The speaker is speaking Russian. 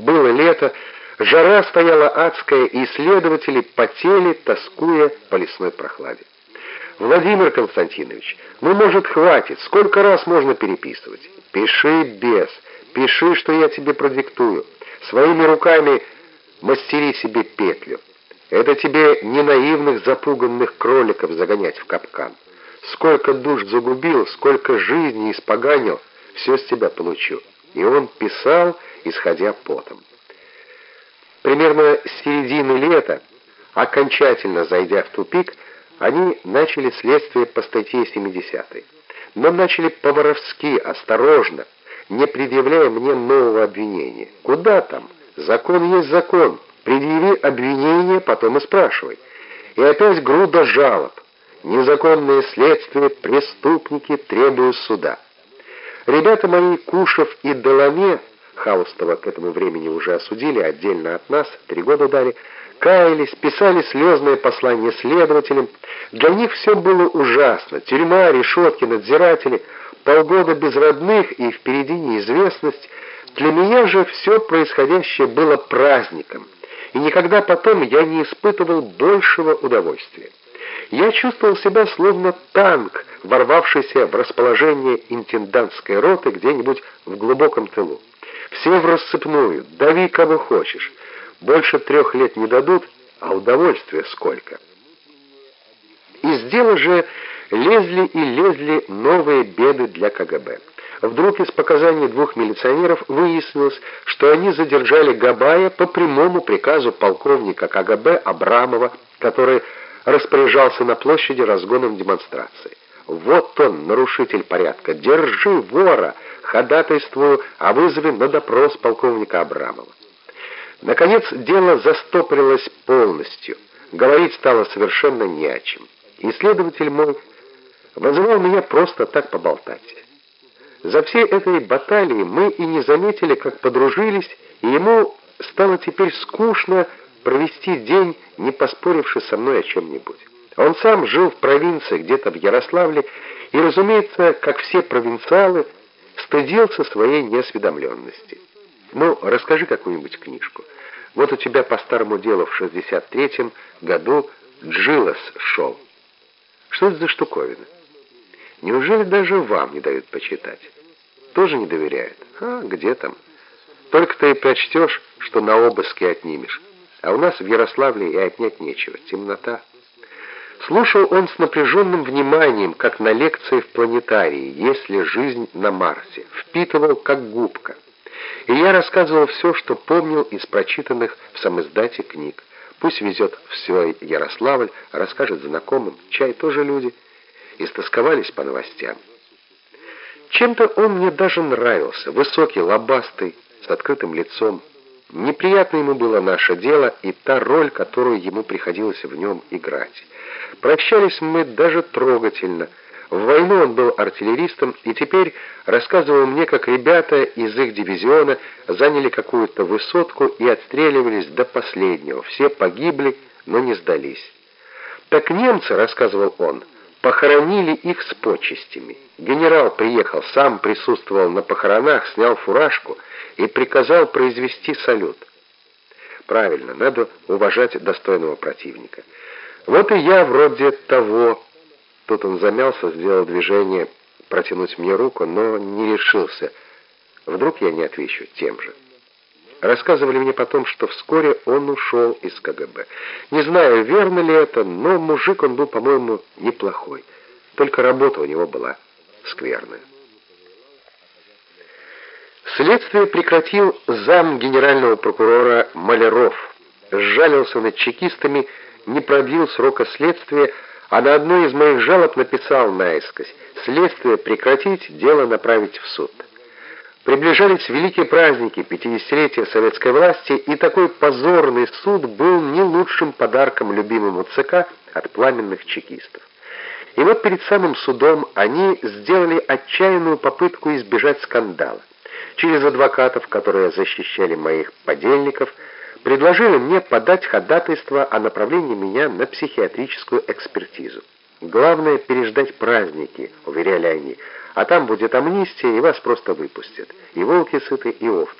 Было лето, жара стояла адская, и исследователи потели, тоскуя по лесной прохладе. «Владимир Константинович, ну, может, хватит? Сколько раз можно переписывать? Пиши без, пиши, что я тебе продиктую. Своими руками мастери себе петлю. Это тебе не наивных запуганных кроликов загонять в капкан. Сколько душ загубил, сколько жизней испоганил, все с тебя получу». И он писал, исходя потом. Примерно с середины лета, окончательно зайдя в тупик, они начали следствие по статье 70 но начали по-воровски, осторожно, не предъявляя мне нового обвинения. Куда там? Закон есть закон. Предъяви обвинение, потом и спрашивай. И опять груда жалоб. Незаконное следствие, преступники требуют суда. Ребята мои, Кушев и Доломе, Хаустова к этому времени уже осудили, отдельно от нас, три года дали, каялись, писали слезные послания следователям. Для них все было ужасно. Тюрьма, решетки, надзиратели, полгода без родных и впереди неизвестность. Для меня же все происходящее было праздником, и никогда потом я не испытывал большего удовольствия. Я чувствовал себя словно танк, ворвавшийся в расположение интендантской роты где-нибудь в глубоком тылу. Все в рассыпную, дави кого хочешь. Больше трех лет не дадут, а удовольствия сколько. Из дела же лезли и лезли новые беды для КГБ. Вдруг из показаний двух милиционеров выяснилось, что они задержали Габая по прямому приказу полковника КГБ Абрамова, который распоряжался на площади разгоном демонстрации. «Вот он, нарушитель порядка! Держи вора! Ходатайствую о вызове на допрос полковника Абрамова». Наконец, дело застопорилось полностью. Говорить стало совершенно не о чем. Исследователь мой вызывал меня просто так поболтать. За всей этой баталией мы и не заметили, как подружились, и ему стало теперь скучно провести день, не поспоривши со мной о чем-нибудь. Он сам жил в провинции, где-то в Ярославле, и, разумеется, как все провинциалы, стыдился своей неосведомленности. Ну, расскажи какую-нибудь книжку. Вот у тебя по старому делу в 63-м году Джилос шел. Что это за штуковина? Неужели даже вам не дают почитать? Тоже не доверяют? А, где там? Только ты и прочтешь, что на обыске отнимешь. А у нас в Ярославле и отнять нечего. Темнота. Слушал он с напряженным вниманием, как на лекции в планетарии «Есть ли жизнь на Марсе?» Впитывал, как губка. И я рассказывал все, что помнил из прочитанных в самиздате книг. Пусть везет все Ярославль, расскажет знакомым, чай тоже люди. Истосковались по новостям. Чем-то он мне даже нравился, высокий, лобастый, с открытым лицом, Неприятно ему было наше дело и та роль, которую ему приходилось в нем играть. Прощались мы даже трогательно. В войну он был артиллеристом и теперь рассказывал мне, как ребята из их дивизиона заняли какую-то высотку и отстреливались до последнего. Все погибли, но не сдались. Так немцы, рассказывал он, похоронили их с почестями. Генерал приехал, сам присутствовал на похоронах, снял фуражку — и приказал произвести салют. Правильно, надо уважать достойного противника. Вот и я вроде того. Тут он замялся, сделал движение протянуть мне руку, но не решился. Вдруг я не отвечу тем же. Рассказывали мне потом, что вскоре он ушел из КГБ. Не знаю, верно ли это, но мужик он был, по-моему, неплохой. Только работа у него была скверная. Следствие прекратил зам генерального прокурора Маляров. Сжалился над чекистами, не продлил срока следствия, а на одной из моих жалоб написал наискось «Следствие прекратить, дело направить в суд». Приближались великие праздники, 50-летия советской власти, и такой позорный суд был не лучшим подарком любимому ЦК от пламенных чекистов. И вот перед самым судом они сделали отчаянную попытку избежать скандала через адвокатов, которые защищали моих подельников, предложили мне подать ходатайство о направлении меня на психиатрическую экспертизу. Главное переждать праздники, уверяли они, а там будет амнистия, и вас просто выпустят. И волки сыты, и овцы.